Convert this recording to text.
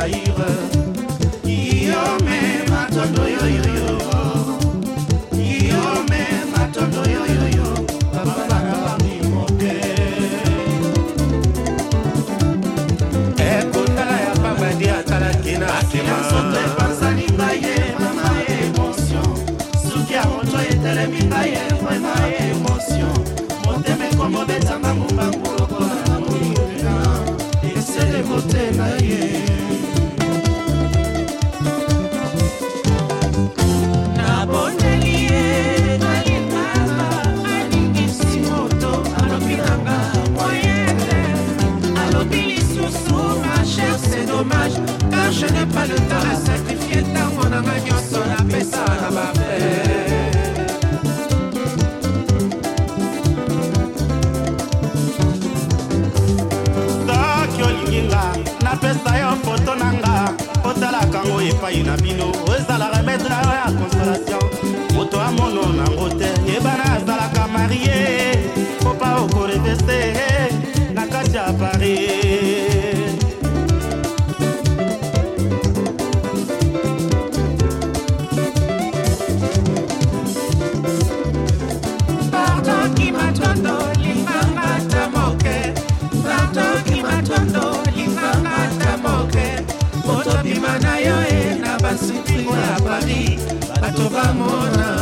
zaire yome matondo yoyoyo yome matondo yoyoyo bababana bamimoke ekotala ya pabadi atalaki na akemansoto epanzani baye mama emotion suki ya moto etelemi baye vrema emotion motema ekomobetanga ngumbangu lokola na molinga esele motema ye napesa yo foto na nga otalakango epai na bino ezalaka bete na yo ya consolation moto amono nango te yebana azalaka marie yo e na basikringo ya paris bato bamona